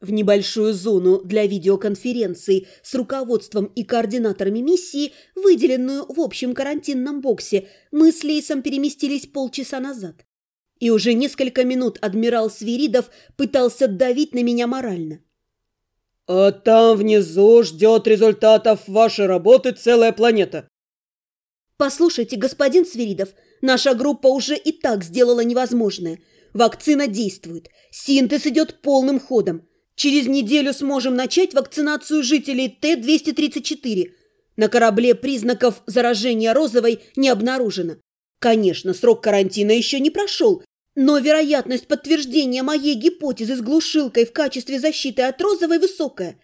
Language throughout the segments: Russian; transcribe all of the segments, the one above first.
В небольшую зону для видеоконференции с руководством и координаторами миссии, выделенную в общем карантинном боксе, мы с Лейсом переместились полчаса назад. И уже несколько минут адмирал Свиридов пытался давить на меня морально. «А там внизу ждет результатов вашей работы целая планета». «Послушайте, господин Свиридов, наша группа уже и так сделала невозможное. Вакцина действует, синтез идет полным ходом». Через неделю сможем начать вакцинацию жителей Т-234. На корабле признаков заражения розовой не обнаружено. Конечно, срок карантина еще не прошел, но вероятность подтверждения моей гипотезы с глушилкой в качестве защиты от розовой высокая.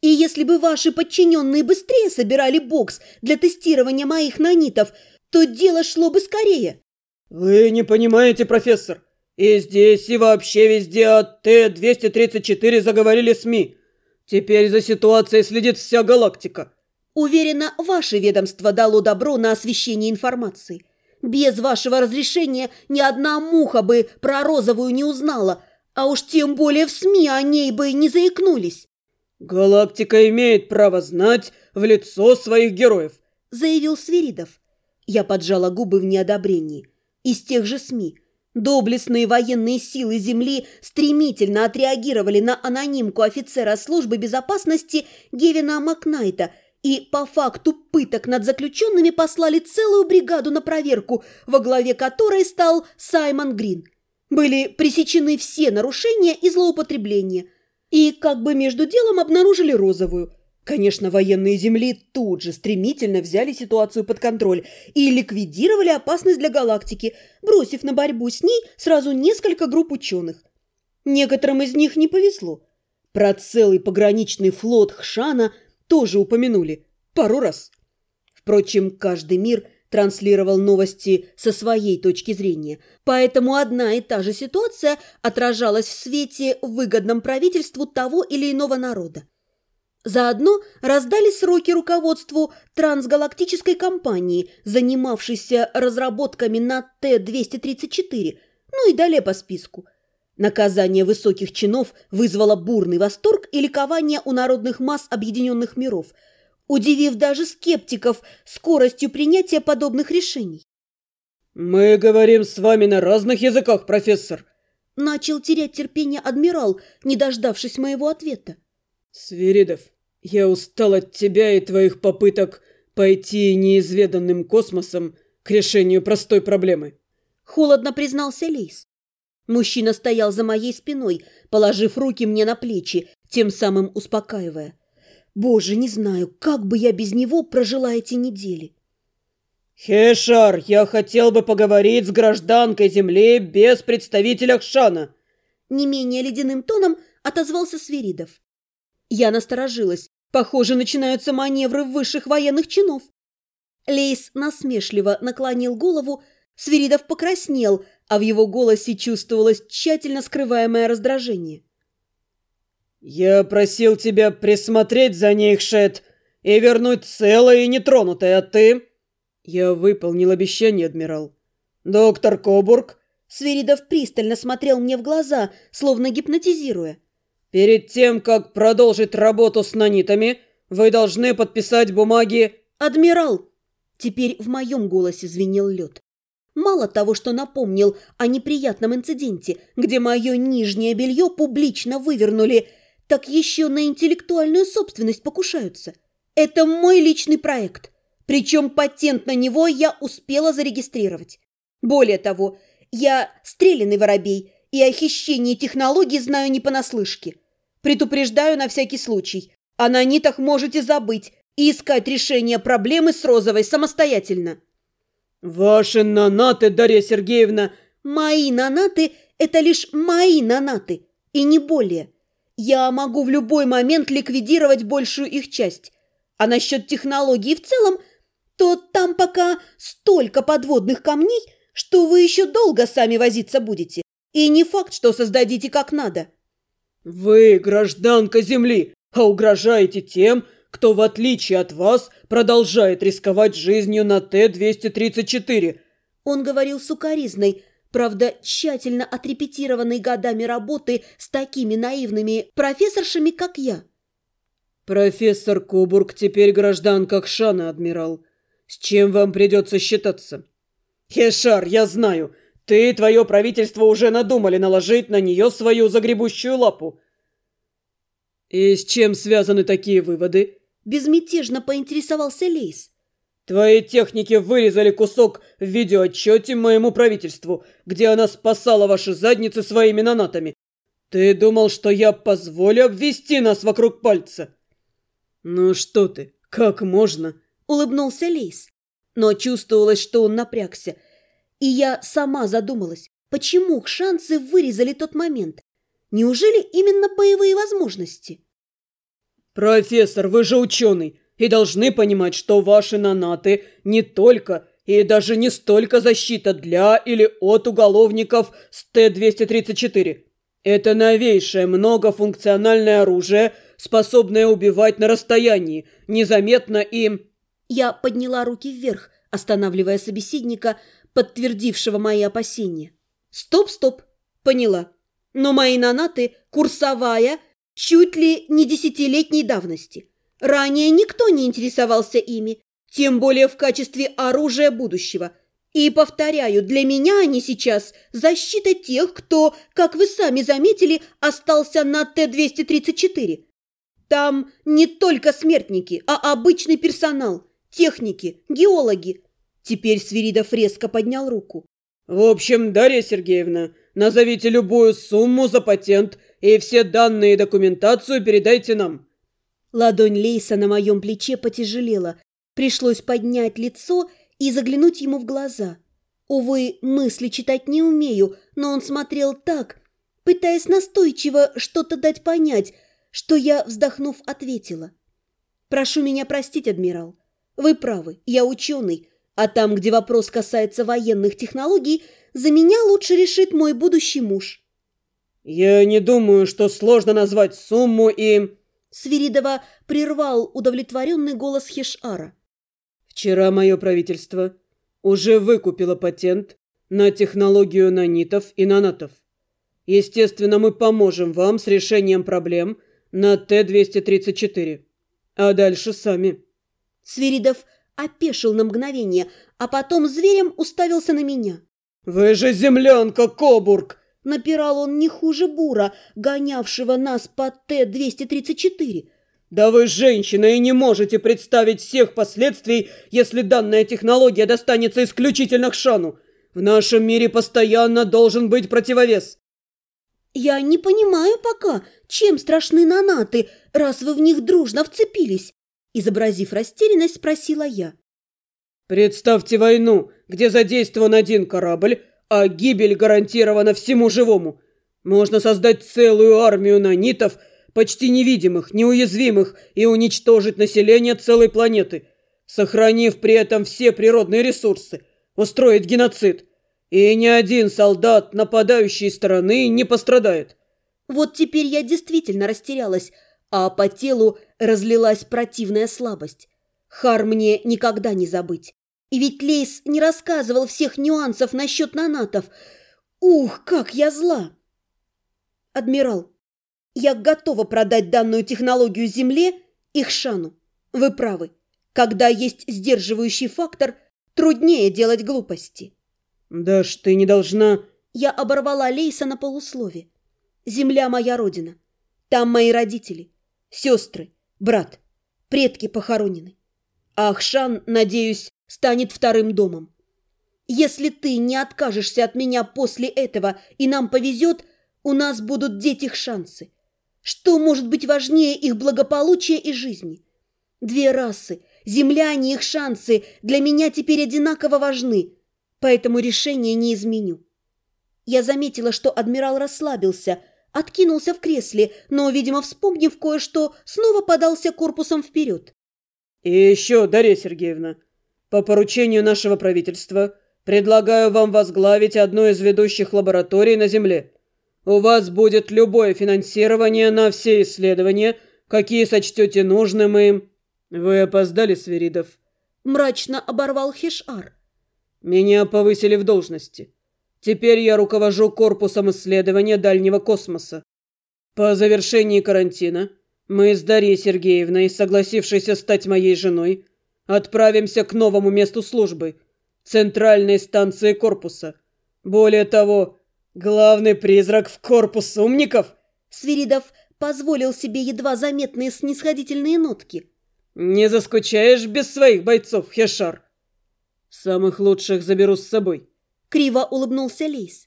И если бы ваши подчиненные быстрее собирали бокс для тестирования моих нанитов, то дело шло бы скорее. Вы не понимаете, профессор. И здесь, и вообще везде от Т-234 заговорили СМИ. Теперь за ситуацией следит вся галактика. Уверена, ваше ведомство дало добро на освещение информации. Без вашего разрешения ни одна муха бы про розовую не узнала, а уж тем более в СМИ о ней бы не заикнулись. «Галактика имеет право знать в лицо своих героев», — заявил Свиридов. Я поджала губы в неодобрении. Из тех же СМИ — Доблестные военные силы Земли стремительно отреагировали на анонимку офицера службы безопасности Гевина Макнайта и по факту пыток над заключенными послали целую бригаду на проверку, во главе которой стал Саймон Грин. Были пресечены все нарушения и злоупотребления. И как бы между делом обнаружили розовую – Конечно, военные земли тут же стремительно взяли ситуацию под контроль и ликвидировали опасность для галактики, бросив на борьбу с ней сразу несколько групп ученых. Некоторым из них не повезло. Про целый пограничный флот Хшана тоже упомянули пару раз. Впрочем, каждый мир транслировал новости со своей точки зрения, поэтому одна и та же ситуация отражалась в свете выгодном правительству того или иного народа. Заодно раздали сроки руководству трансгалактической компании, занимавшейся разработками на Т-234, ну и далее по списку. Наказание высоких чинов вызвало бурный восторг и ликование у народных масс объединенных миров, удивив даже скептиков скоростью принятия подобных решений. «Мы говорим с вами на разных языках, профессор», начал терять терпение адмирал, не дождавшись моего ответа. «Свиридов, я устал от тебя и твоих попыток пойти неизведанным космосом к решению простой проблемы. Холодно признался Лейс. Мужчина стоял за моей спиной, положив руки мне на плечи, тем самым успокаивая. Боже, не знаю, как бы я без него прожила эти недели. «Хешар, я хотел бы поговорить с гражданкой Земли без представителя Хшана!» Не менее ледяным тоном отозвался Сверидов. Я насторожилась, Похоже, начинаются маневры высших военных чинов. Лейс насмешливо наклонил голову, Свиридов покраснел, а в его голосе чувствовалось тщательно скрываемое раздражение. «Я просил тебя присмотреть за ней, Шет, и вернуть целое и нетронутое, а ты...» «Я выполнил обещание, адмирал. Доктор Кобург...» Свиридов пристально смотрел мне в глаза, словно гипнотизируя. Перед тем, как продолжить работу с нанитами, вы должны подписать бумаги... Адмирал! Теперь в моем голосе звенел лед. Мало того, что напомнил о неприятном инциденте, где мое нижнее белье публично вывернули, так еще на интеллектуальную собственность покушаются. Это мой личный проект. Причем патент на него я успела зарегистрировать. Более того, я стрелянный воробей и о хищении технологий знаю не понаслышке. Предупреждаю на всякий случай. А на нитах можете забыть и искать решение проблемы с Розовой самостоятельно. Ваши нанаты, Дарья Сергеевна... Мои нанаты – это лишь мои нанаты, и не более. Я могу в любой момент ликвидировать большую их часть. А насчет технологий в целом, то там пока столько подводных камней, что вы еще долго сами возиться будете. И не факт, что создадите как надо. «Вы гражданка Земли, а угрожаете тем, кто, в отличие от вас, продолжает рисковать жизнью на Т-234». Он говорил сукоризной, правда, тщательно отрепетированной годами работы с такими наивными профессоршами, как я. «Профессор Кобург теперь гражданка Кшана, адмирал. С чем вам придется считаться?» «Хешар, я знаю, ты и твое правительство уже надумали наложить на нее свою загребущую лапу». «И с чем связаны такие выводы?» Безмятежно поинтересовался Лейс. Твои техники вырезали кусок в видеоотчете моему правительству, где она спасала ваши задницы своими нанатами. Ты думал, что я позволю обвести нас вокруг пальца? Ну что ты, как можно? Улыбнулся Лейс. Но чувствовалось, что он напрягся. И я сама задумалась, почему шансы вырезали тот момент? Неужели именно боевые возможности? «Профессор, вы же ученый и должны понимать, что ваши нанаты не только и даже не столько защита для или от уголовников с Т-234. Это новейшее многофункциональное оружие, способное убивать на расстоянии, незаметно и... Я подняла руки вверх, останавливая собеседника, подтвердившего мои опасения. Стоп, стоп, поняла. Но мои нанаты курсовая, чуть ли не десятилетней давности. Ранее никто не интересовался ими, тем более в качестве оружия будущего. И, повторяю, для меня они сейчас защита тех, кто, как вы сами заметили, остался на Т-234. Там не только смертники, а обычный персонал, техники, геологи. Теперь Свиридов резко поднял руку. «В общем, Дарья Сергеевна, назовите любую сумму за патент и все данные и документацию передайте нам. Ладонь Лейса на моем плече потяжелела. Пришлось поднять лицо и заглянуть ему в глаза. Увы, мысли читать не умею, но он смотрел так, пытаясь настойчиво что-то дать понять, что я, вздохнув, ответила. «Прошу меня простить, адмирал. Вы правы, я ученый, а там, где вопрос касается военных технологий, за меня лучше решит мой будущий муж». «Я не думаю, что сложно назвать сумму и...» Свиридова прервал удовлетворенный голос Хешара. «Вчера мое правительство уже выкупило патент на технологию нанитов и нанатов. Естественно, мы поможем вам с решением проблем на Т-234. А дальше сами». Свиридов опешил на мгновение, а потом зверем уставился на меня. «Вы же землянка, Кобург!» Напирал он не хуже Бура, гонявшего нас по Т-234. «Да вы женщина и не можете представить всех последствий, если данная технология достанется исключительно к Шану. В нашем мире постоянно должен быть противовес». «Я не понимаю пока, чем страшны нанаты, раз вы в них дружно вцепились?» Изобразив растерянность, спросила я. «Представьте войну, где задействован один корабль, а гибель гарантирована всему живому. Можно создать целую армию нанитов, почти невидимых, неуязвимых, и уничтожить население целой планеты, сохранив при этом все природные ресурсы, устроить геноцид. И ни один солдат нападающей стороны не пострадает. Вот теперь я действительно растерялась, а по телу разлилась противная слабость. Хар мне никогда не забыть. И ведь Лейс не рассказывал всех нюансов насчет нанатов. Ух, как я зла! Адмирал, я готова продать данную технологию Земле и Хшану. Вы правы. Когда есть сдерживающий фактор, труднее делать глупости. Да ж ты не должна... Я оборвала Лейса на полуслове. Земля моя родина. Там мои родители, сестры, брат, предки похоронены. А Ахшан, надеюсь, станет вторым домом. Если ты не откажешься от меня после этого и нам повезет, у нас будут дети шансы. Что может быть важнее их благополучия и жизни? Две расы, земляне их шансы для меня теперь одинаково важны, поэтому решение не изменю. Я заметила, что адмирал расслабился, откинулся в кресле, но, видимо, вспомнив кое-что, снова подался корпусом вперед. «И еще, Дарья Сергеевна, по поручению нашего правительства предлагаю вам возглавить одну из ведущих лабораторий на Земле. У вас будет любое финансирование на все исследования, какие сочтете нужным и... Вы опоздали, Свиридов. Мрачно оборвал Хишар. Меня повысили в должности. Теперь я руковожу корпусом исследования дальнего космоса. По завершении карантина мы с Дарьей Сергеевной, согласившейся стать моей женой, отправимся к новому месту службы, центральной станции корпуса. Более того, главный призрак в корпус умников. Свиридов позволил себе едва заметные снисходительные нотки. Не заскучаешь без своих бойцов, Хешар? Самых лучших заберу с собой. Криво улыбнулся Лейс.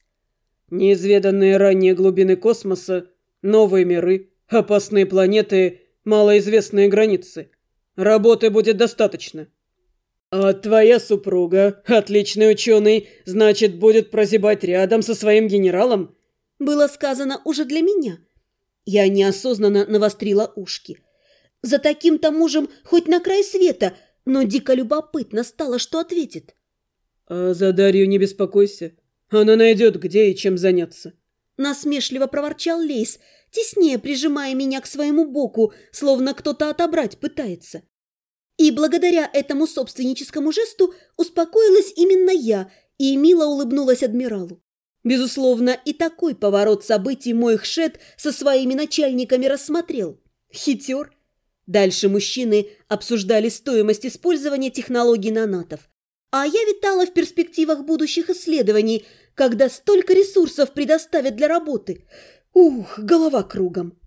Неизведанные ранее глубины космоса, новые миры, опасные планеты, малоизвестные границы. Работы будет достаточно. А твоя супруга, отличный ученый, значит, будет прозябать рядом со своим генералом? Было сказано уже для меня. Я неосознанно навострила ушки. За таким-то мужем хоть на край света, но дико любопытно стало, что ответит. «А за Дарью не беспокойся. Она найдет, где и чем заняться». Насмешливо проворчал Лейс, теснее прижимая меня к своему боку, словно кто-то отобрать пытается. И благодаря этому собственническому жесту успокоилась именно я и мило улыбнулась адмиралу. Безусловно, и такой поворот событий мой хшет со своими начальниками рассмотрел. Хитер. Дальше мужчины обсуждали стоимость использования технологий нанатов. А я витала в перспективах будущих исследований, когда столько ресурсов предоставят для работы. Ух, голова кругом.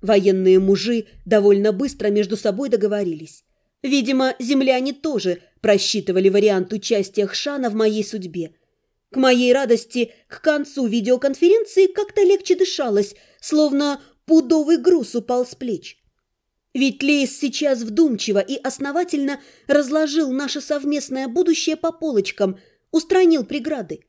Военные мужи довольно быстро между собой договорились. Видимо, земляне тоже просчитывали вариант участия Хшана в моей судьбе. К моей радости, к концу видеоконференции как-то легче дышалось, словно пудовый груз упал с плеч. Ведь Лейс сейчас вдумчиво и основательно разложил наше совместное будущее по полочкам, устранил преграды.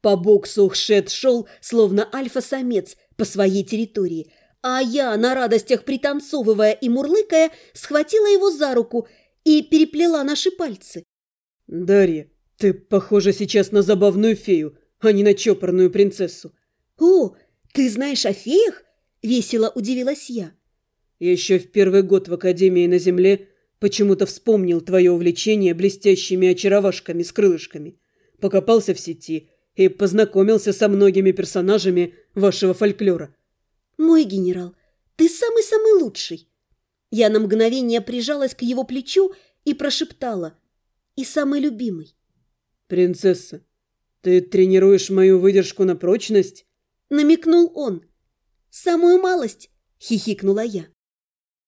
По боксу Хшет шел, словно альфа-самец по своей территории, а я, на радостях пританцовывая и мурлыкая, схватила его за руку и переплела наши пальцы. «Дарья, ты похожа сейчас на забавную фею, а не на чопорную принцессу». «О, ты знаешь о феях?» – весело удивилась я. Еще в первый год в Академии на Земле почему-то вспомнил твое увлечение блестящими очаровашками с крылышками. Покопался в сети и познакомился со многими персонажами вашего фольклора. «Мой генерал, ты самый-самый лучший!» Я на мгновение прижалась к его плечу и прошептала. «И самый любимый!» «Принцесса, ты тренируешь мою выдержку на прочность?» Намекнул он. «Самую малость!» — хихикнула я.